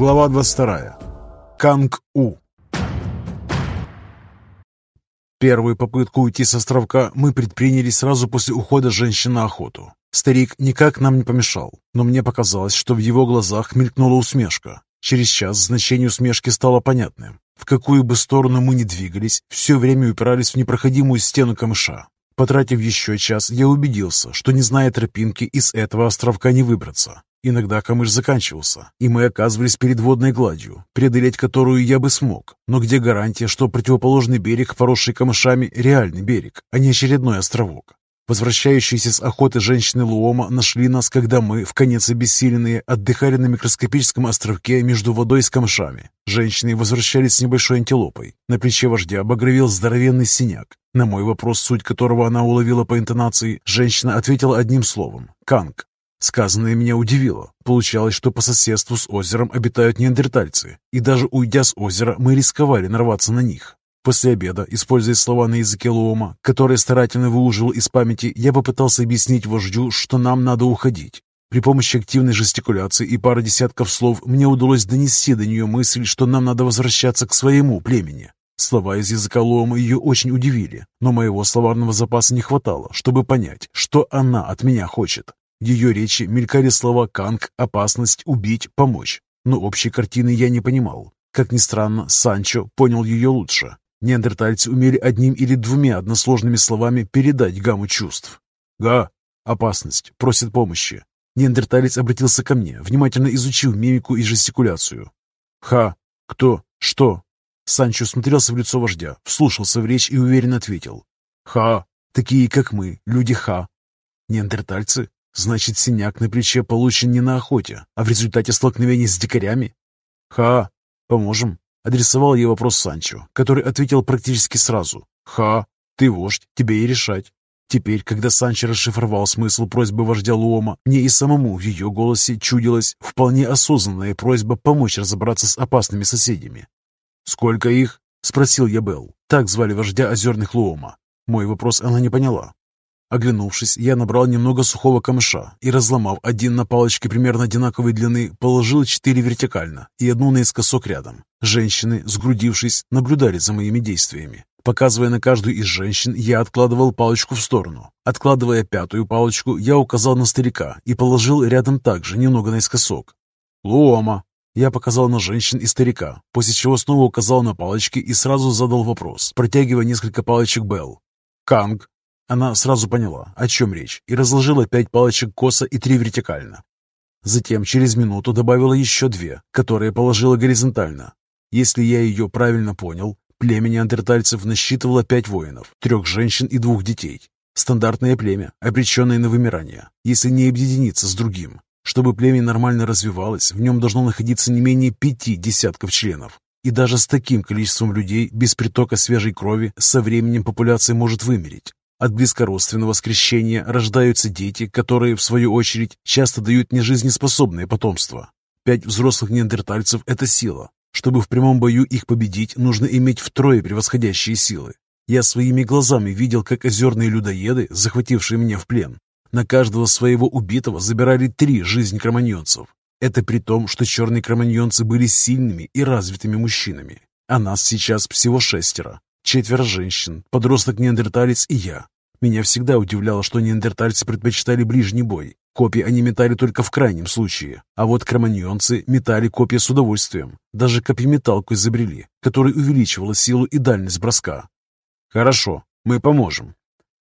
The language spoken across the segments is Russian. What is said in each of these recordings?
Глава 22. Канг-У. Первую попытку уйти с островка мы предприняли сразу после ухода женщин на охоту. Старик никак нам не помешал, но мне показалось, что в его глазах мелькнула усмешка. Через час значение усмешки стало понятным. В какую бы сторону мы ни двигались, все время упирались в непроходимую стену камыша. Потратив еще час, я убедился, что не зная тропинки, из этого островка не выбраться. Иногда камыш заканчивался, и мы оказывались перед водной гладью, преодолеть которую я бы смог. Но где гарантия, что противоположный берег, поросший камышами, реальный берег, а не очередной островок? Возвращающиеся с охоты женщины Луома нашли нас, когда мы, в конец обессиленные, отдыхали на микроскопическом островке между водой с камышами. Женщины возвращались с небольшой антилопой. На плече вождя обогровел здоровенный синяк. На мой вопрос, суть которого она уловила по интонации, женщина ответила одним словом – «канг». Сказанное меня удивило. Получалось, что по соседству с озером обитают неандертальцы, и даже уйдя с озера, мы рисковали нарваться на них. После обеда, используя слова на языке Луома, которые старательно выуживал из памяти, я попытался объяснить вождю, что нам надо уходить. При помощи активной жестикуляции и пары десятков слов мне удалось донести до нее мысль, что нам надо возвращаться к своему племени. Слова из языка Луома ее очень удивили, но моего словарного запаса не хватало, чтобы понять, что она от меня хочет. Ее речи мелькали слова «канг», «опасность», «убить», «помочь». Но общей картины я не понимал. Как ни странно, Санчо понял ее лучше. Неандертальцы умели одним или двумя односложными словами передать гамму чувств. «Га! Опасность! Просит помощи!» Неандерталец обратился ко мне, внимательно изучив мимику и жестикуляцию. «Ха! Кто? Что?» Санчо смотрелся в лицо вождя, вслушался в речь и уверенно ответил. «Ха! Такие, как мы, люди Ха!» «Неандертальцы? Значит, синяк на плече получен не на охоте, а в результате столкновения с дикарями? Ха, поможем. Адресовал ей вопрос Санчо, который ответил практически сразу. Ха, ты вождь, тебе и решать. Теперь, когда Санчо расшифровал смысл просьбы вождя Луома, мне и самому в ее голосе чудилась вполне осознанная просьба помочь разобраться с опасными соседями. «Сколько их?» — спросил я Белл. Так звали вождя озерных Луома. Мой вопрос она не поняла, Оглянувшись, я набрал немного сухого камыша и, разломав один на палочке примерно одинаковой длины, положил четыре вертикально и одну наискосок рядом. Женщины, сгрудившись, наблюдали за моими действиями. Показывая на каждую из женщин, я откладывал палочку в сторону. Откладывая пятую палочку, я указал на старика и положил рядом также немного наискосок. «Луома!» Я показал на женщин и старика, после чего снова указал на палочки и сразу задал вопрос, протягивая несколько палочек Белл. «Канг!» Она сразу поняла, о чем речь, и разложила пять палочек косо и три вертикально. Затем через минуту добавила еще две, которые положила горизонтально. Если я ее правильно понял, племя неандертальцев насчитывало пять воинов, трех женщин и двух детей. Стандартное племя, обреченное на вымирание, если не объединиться с другим. Чтобы племя нормально развивалось, в нем должно находиться не менее пяти десятков членов. И даже с таким количеством людей, без притока свежей крови, со временем популяция может вымереть. От близкородственного скрещения рождаются дети, которые, в свою очередь, часто дают нежизнеспособное потомство. Пять взрослых неандертальцев – это сила. Чтобы в прямом бою их победить, нужно иметь втрое превосходящие силы. Я своими глазами видел, как озерные людоеды, захватившие меня в плен, на каждого своего убитого забирали три жизни кроманьонцев. Это при том, что черные кроманьонцы были сильными и развитыми мужчинами, а нас сейчас всего шестеро. Четверо женщин, подросток-неандерталец и я. Меня всегда удивляло, что неандертальцы предпочитали ближний бой. Копии они метали только в крайнем случае, а вот кроманьонцы метали копья с удовольствием. Даже копьеметалку изобрели, которая увеличивала силу и дальность броска. «Хорошо, мы поможем».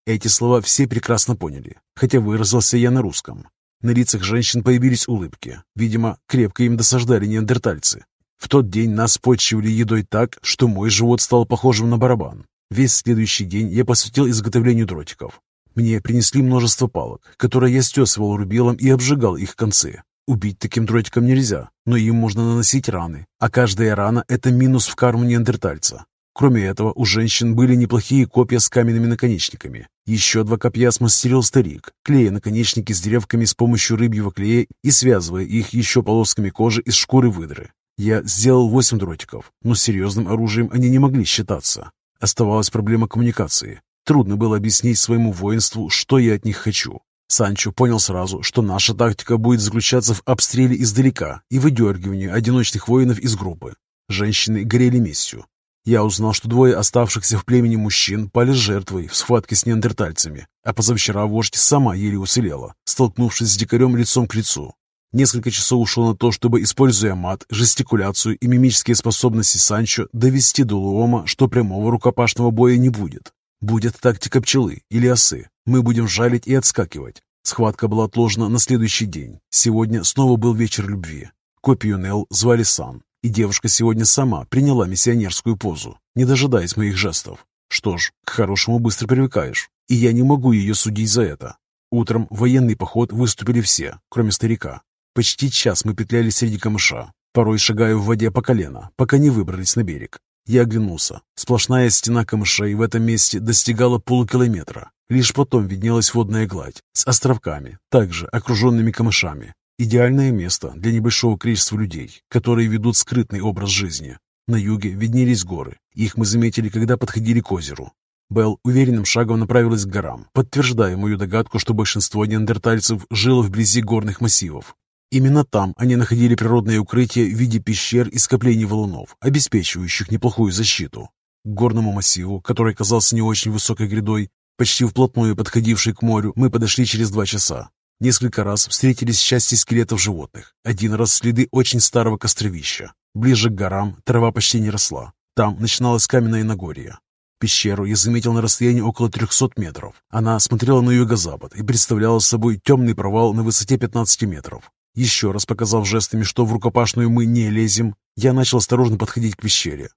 Эти слова все прекрасно поняли, хотя выразился я на русском. На лицах женщин появились улыбки. Видимо, крепко им досаждали неандертальцы. В тот день нас почивали едой так, что мой живот стал похожим на барабан. Весь следующий день я посвятил изготовлению дротиков. Мне принесли множество палок, которые я стесывал рубилом и обжигал их концы. Убить таким дротиком нельзя, но им можно наносить раны, а каждая рана – это минус в карму неандертальца. Кроме этого, у женщин были неплохие копья с каменными наконечниками. Еще два копья смастерил старик, клея наконечники с древками с помощью рыбьего клея и связывая их еще полосками кожи из шкуры выдры. Я сделал восемь дротиков, но серьезным оружием они не могли считаться. Оставалась проблема коммуникации. Трудно было объяснить своему воинству, что я от них хочу. Санчо понял сразу, что наша тактика будет заключаться в обстреле издалека и выдергивании одиночных воинов из группы. Женщины горели местью. Я узнал, что двое оставшихся в племени мужчин пали жертвой в схватке с неандертальцами, а позавчера вождь сама еле уцелела, столкнувшись с дикарем лицом к лицу. Несколько часов ушло на то, чтобы, используя мат, жестикуляцию и мимические способности Санчо, довести до Луома, что прямого рукопашного боя не будет. Будет тактика пчелы или осы. Мы будем жалить и отскакивать. Схватка была отложена на следующий день. Сегодня снова был вечер любви. Копию Нел звали Сан, и девушка сегодня сама приняла миссионерскую позу, не дожидаясь моих жестов. Что ж, к хорошему быстро привыкаешь, и я не могу ее судить за это. Утром в военный поход выступили все, кроме старика. Почти час мы петляли среди камыша, порой шагая в воде по колено, пока не выбрались на берег. Я оглянулся. Сплошная стена камышей в этом месте достигала полукилометра. Лишь потом виднелась водная гладь с островками, также окруженными камышами. Идеальное место для небольшого количества людей, которые ведут скрытный образ жизни. На юге виднелись горы. Их мы заметили, когда подходили к озеру. Белл уверенным шагом направилась к горам, подтверждая мою догадку, что большинство неандертальцев жило вблизи горных массивов. Именно там они находили природное укрытие в виде пещер и скоплений валунов, обеспечивающих неплохую защиту. К горному массиву, который казался не очень высокой грядой, почти вплотную подходивший к морю, мы подошли через два часа. Несколько раз встретились части скелетов животных, один раз следы очень старого костровища. Ближе к горам трава почти не росла. Там начиналось каменное Нагорье. Пещеру я заметил на расстоянии около 300 метров. Она смотрела на юго-запад и представляла собой темный провал на высоте 15 метров. Еще раз показав жестами, что в рукопашную мы не лезем, я начал осторожно подходить к пещере.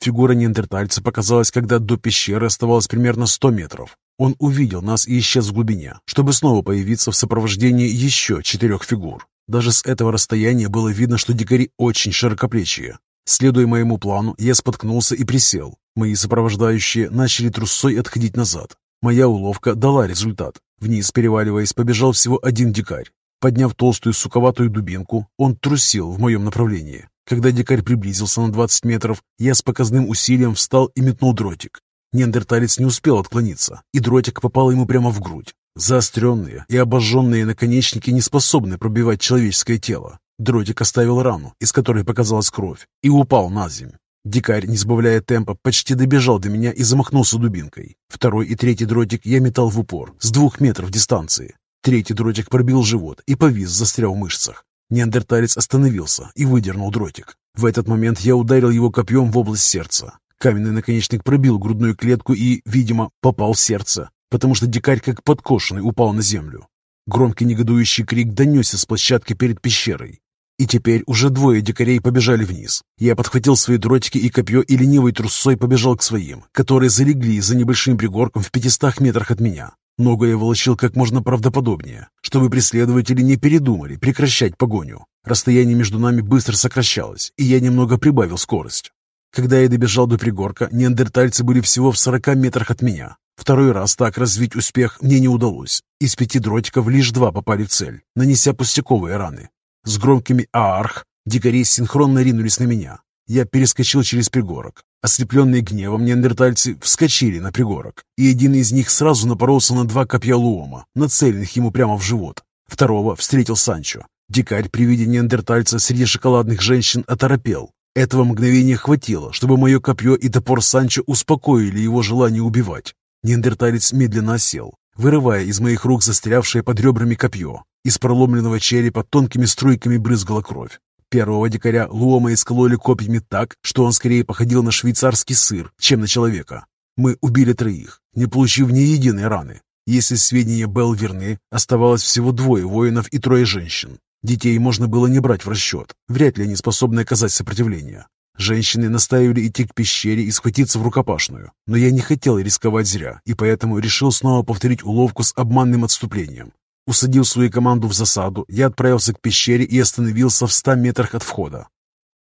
Фигура неандертальца показалась, когда до пещеры оставалось примерно 100 метров. Он увидел нас и исчез в глубине, чтобы снова появиться в сопровождении еще четырех фигур. Даже с этого расстояния было видно, что дикари очень широкоплечие. Следуя моему плану, я споткнулся и присел. Мои сопровождающие начали трусой отходить назад. Моя уловка дала результат. Вниз, переваливаясь, побежал всего один дикарь. Подняв толстую суковатую дубинку, он трусил в моем направлении. Когда дикарь приблизился на 20 метров, я с показным усилием встал и метнул дротик. Неандерталец не успел отклониться, и дротик попал ему прямо в грудь. Заостренные и обожженные наконечники не способны пробивать человеческое тело. Дротик оставил рану, из которой показалась кровь, и упал на землю. Дикарь, не сбавляя темпа, почти добежал до меня и замахнулся дубинкой. Второй и третий дротик я метал в упор, с двух метров дистанции. Третий дротик пробил живот и повис, застрял в мышцах. Неандерталец остановился и выдернул дротик. В этот момент я ударил его копьем в область сердца. Каменный наконечник пробил грудную клетку и, видимо, попал в сердце, потому что дикарь как подкошенный упал на землю. Громкий негодующий крик донесся с площадки перед пещерой. И теперь уже двое дикарей побежали вниз. Я подхватил свои дротики и копье и ленивой трусой побежал к своим, которые залегли за небольшим пригорком в пятистах метрах от меня. Ногу я волочил как можно правдоподобнее, чтобы преследователи не передумали прекращать погоню. Расстояние между нами быстро сокращалось, и я немного прибавил скорость. Когда я добежал до пригорка, неандертальцы были всего в 40 метрах от меня. Второй раз так развить успех мне не удалось. Из пяти дротиков лишь два попали в цель, нанеся пустяковые раны. С громкими «Аарх» дикари синхронно ринулись на меня. Я перескочил через пригорок. Ослепленные гневом неандертальцы вскочили на пригорок, и один из них сразу напоролся на два копья Луома, нацеленных ему прямо в живот. Второго встретил Санчо. Дикарь при виде неандертальца среди шоколадных женщин оторопел. Этого мгновения хватило, чтобы мое копье и топор Санчо успокоили его желание убивать. Неандерталец медленно осел, вырывая из моих рук застрявшее под ребрами копье. Из проломленного черепа тонкими струйками брызгала кровь. Первого дикаря Луома искололи копьями так, что он скорее походил на швейцарский сыр, чем на человека. Мы убили троих, не получив ни единой раны. Если сведения Белл верны, оставалось всего двое воинов и трое женщин. Детей можно было не брать в расчет, вряд ли они способны оказать сопротивление. Женщины настаивали идти к пещере и схватиться в рукопашную, но я не хотел рисковать зря, и поэтому решил снова повторить уловку с обманным отступлением. Усадил свою команду в засаду, я отправился к пещере и остановился в ста метрах от входа.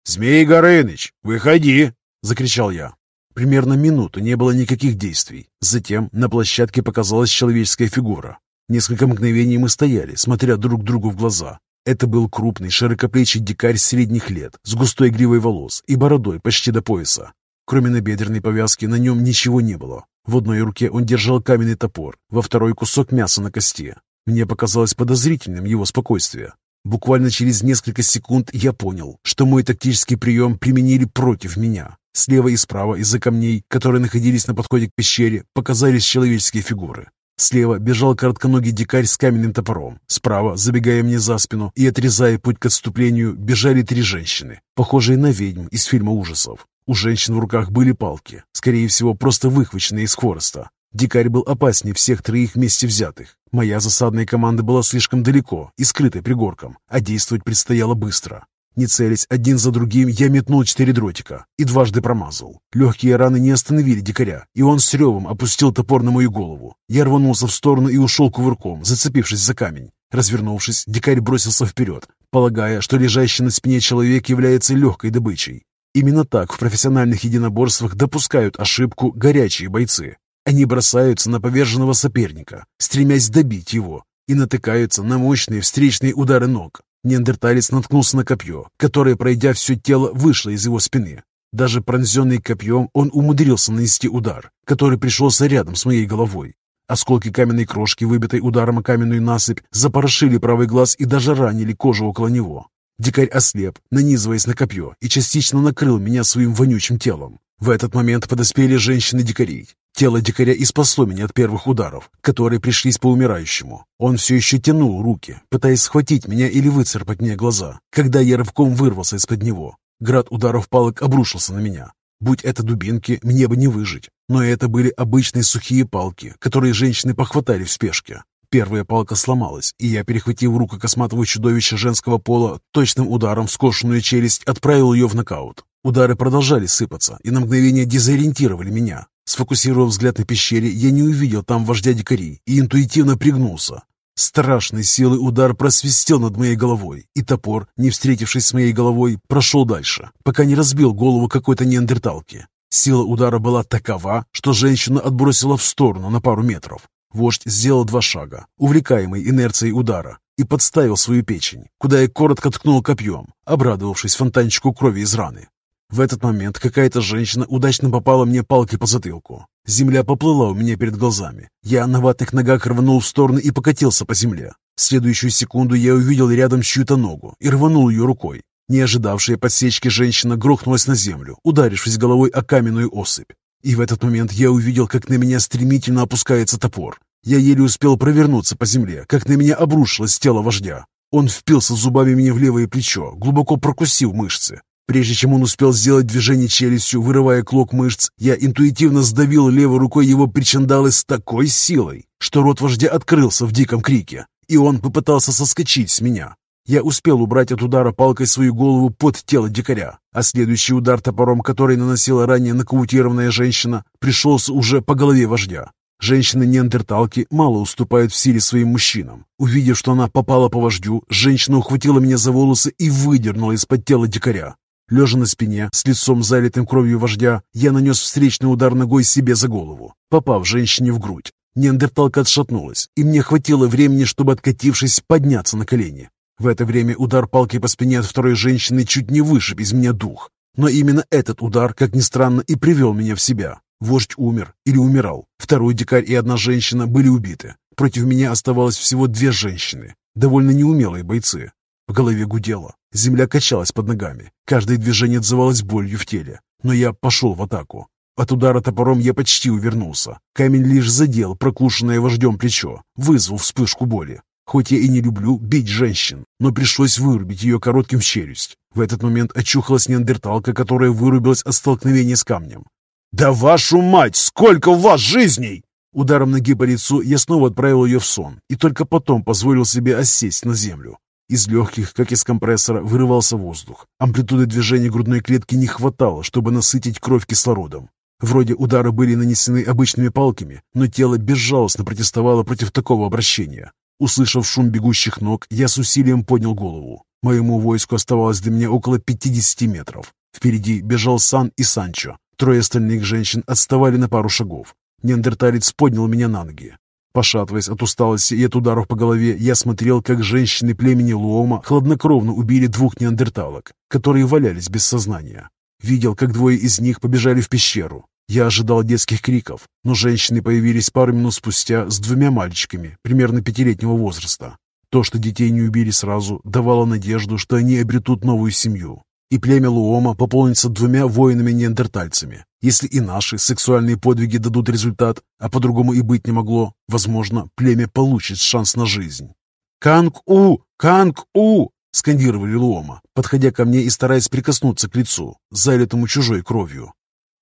«Змей Горыныч, выходи!» — закричал я. Примерно минуту не было никаких действий. Затем на площадке показалась человеческая фигура. Несколько мгновений мы стояли, смотря друг другу в глаза. Это был крупный, широкоплечий дикарь средних лет, с густой гривой волос и бородой почти до пояса. Кроме набедренной повязки на нем ничего не было. В одной руке он держал каменный топор, во второй кусок мяса на кости. Мне показалось подозрительным его спокойствие. Буквально через несколько секунд я понял, что мой тактический прием применили против меня. Слева и справа из-за камней, которые находились на подходе к пещере, показались человеческие фигуры. Слева бежал коротконогий дикарь с каменным топором. Справа, забегая мне за спину и отрезая путь к отступлению, бежали три женщины, похожие на ведьм из фильма ужасов. У женщин в руках были палки, скорее всего, просто выхваченные из хвороста. Дикарь был опаснее всех троих вместе взятых. Моя засадная команда была слишком далеко и скрытой пригорком, а действовать предстояло быстро. Не целясь один за другим, я метнул четыре дротика и дважды промазал. Легкие раны не остановили дикаря, и он с ревом опустил топор на мою голову. Я рванулся в сторону и ушел кувырком, зацепившись за камень. Развернувшись, дикарь бросился вперед, полагая, что лежащий на спине человек является легкой добычей. Именно так в профессиональных единоборствах допускают ошибку горячие бойцы. Они бросаются на поверженного соперника, стремясь добить его, и натыкаются на мощные встречные удары ног. Неандерталец наткнулся на копье, которое, пройдя все тело, вышло из его спины. Даже пронзенный копьем, он умудрился нанести удар, который пришелся рядом с моей головой. Осколки каменной крошки, выбитой ударом о каменную насыпь, запорошили правый глаз и даже ранили кожу около него. Дикарь ослеп, нанизываясь на копье, и частично накрыл меня своим вонючим телом. В этот момент подоспели женщины-дикарей. Тело дикаря и спасло меня от первых ударов, которые пришлись по умирающему. Он все еще тянул руки, пытаясь схватить меня или выцарпать мне глаза, когда я рывком вырвался из-под него. Град ударов палок обрушился на меня. Будь это дубинки, мне бы не выжить. Но это были обычные сухие палки, которые женщины похватали в спешке. Первая палка сломалась, и я, перехватив руку косматого чудовища женского пола, точным ударом в скошенную челюсть отправил ее в нокаут. Удары продолжали сыпаться и на мгновение дезориентировали меня. Сфокусировав взгляд на пещере, я не увидел там вождя дикарей и интуитивно пригнулся. Страшной силой удар просвистел над моей головой, и топор, не встретившись с моей головой, прошел дальше, пока не разбил голову какой-то неандерталки. Сила удара была такова, что женщина отбросила в сторону на пару метров. Вождь сделал два шага, увлекаемый инерцией удара, и подставил свою печень, куда я коротко ткнул копьем, обрадовавшись фонтанчику крови из раны. В этот момент какая-то женщина удачно попала мне палкой по затылку. Земля поплыла у меня перед глазами. Я на ватных ногах рванул в сторону и покатился по земле. В следующую секунду я увидел рядом чью-то ногу и рванул ее рукой. Не ожидавшая подсечки женщина грохнулась на землю, ударившись головой о каменную осыпь. И в этот момент я увидел, как на меня стремительно опускается топор. Я еле успел провернуться по земле, как на меня обрушилось тело вождя. Он впился зубами мне в левое плечо, глубоко прокусив мышцы. Прежде чем он успел сделать движение челюстью, вырывая клок мышц, я интуитивно сдавил левой рукой его причиндалы с такой силой, что рот вождя открылся в диком крике, и он попытался соскочить с меня. Я успел убрать от удара палкой свою голову под тело дикаря, а следующий удар топором, который наносила ранее нокаутированная женщина, пришелся уже по голове вождя. Женщины-неандерталки мало уступают в силе своим мужчинам. Увидев, что она попала по вождю, женщина ухватила меня за волосы и выдернула из-под тела дикаря. Лежа на спине, с лицом залитым кровью вождя, я нанес встречный удар ногой себе за голову, попав женщине в грудь. Неандерталка отшатнулась, и мне хватило времени, чтобы, откатившись, подняться на колени. В это время удар палкой по спине от второй женщины чуть не вышиб из меня дух. Но именно этот удар, как ни странно, и привел меня в себя. Вождь умер или умирал. Второй дикарь и одна женщина были убиты. Против меня оставалось всего две женщины, довольно неумелые бойцы. В голове гудело. Земля качалась под ногами. Каждое движение отзывалось болью в теле. Но я пошел в атаку. От удара топором я почти увернулся. Камень лишь задел прокушенное вождем плечо, вызвав вспышку боли. Хоть я и не люблю бить женщин, но пришлось вырубить ее коротким в челюсть. В этот момент очухалась неандерталка, которая вырубилась от столкновения с камнем. «Да вашу мать! Сколько у вас жизней!» Ударом ноги по лицу я снова отправил ее в сон и только потом позволил себе осесть на землю. Из легких, как из компрессора, вырывался воздух. Амплитуды движения грудной клетки не хватало, чтобы насытить кровь кислородом. Вроде удары были нанесены обычными палками, но тело безжалостно протестовало против такого обращения. Услышав шум бегущих ног, я с усилием поднял голову. Моему войску оставалось до меня около 50 метров. Впереди бежал Сан и Санчо. Трое остальных женщин отставали на пару шагов. Неандерталец поднял меня на ноги. Пошатываясь от усталости и от ударов по голове, я смотрел, как женщины племени Луома хладнокровно убили двух неандерталок, которые валялись без сознания. Видел, как двое из них побежали в пещеру. Я ожидал детских криков, но женщины появились пару минут спустя с двумя мальчиками, примерно пятилетнего возраста. То, что детей не убили сразу, давало надежду, что они обретут новую семью. И племя Луома пополнится двумя воинами-неандертальцами. Если и наши сексуальные подвиги дадут результат, а по-другому и быть не могло, возможно, племя получит шанс на жизнь. «Канг-У! Канг-У!» — скандировали Луома, подходя ко мне и стараясь прикоснуться к лицу, залитому чужой кровью.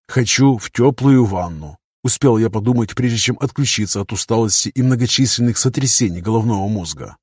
«Хочу в теплую ванну», — успел я подумать, прежде чем отключиться от усталости и многочисленных сотрясений головного мозга.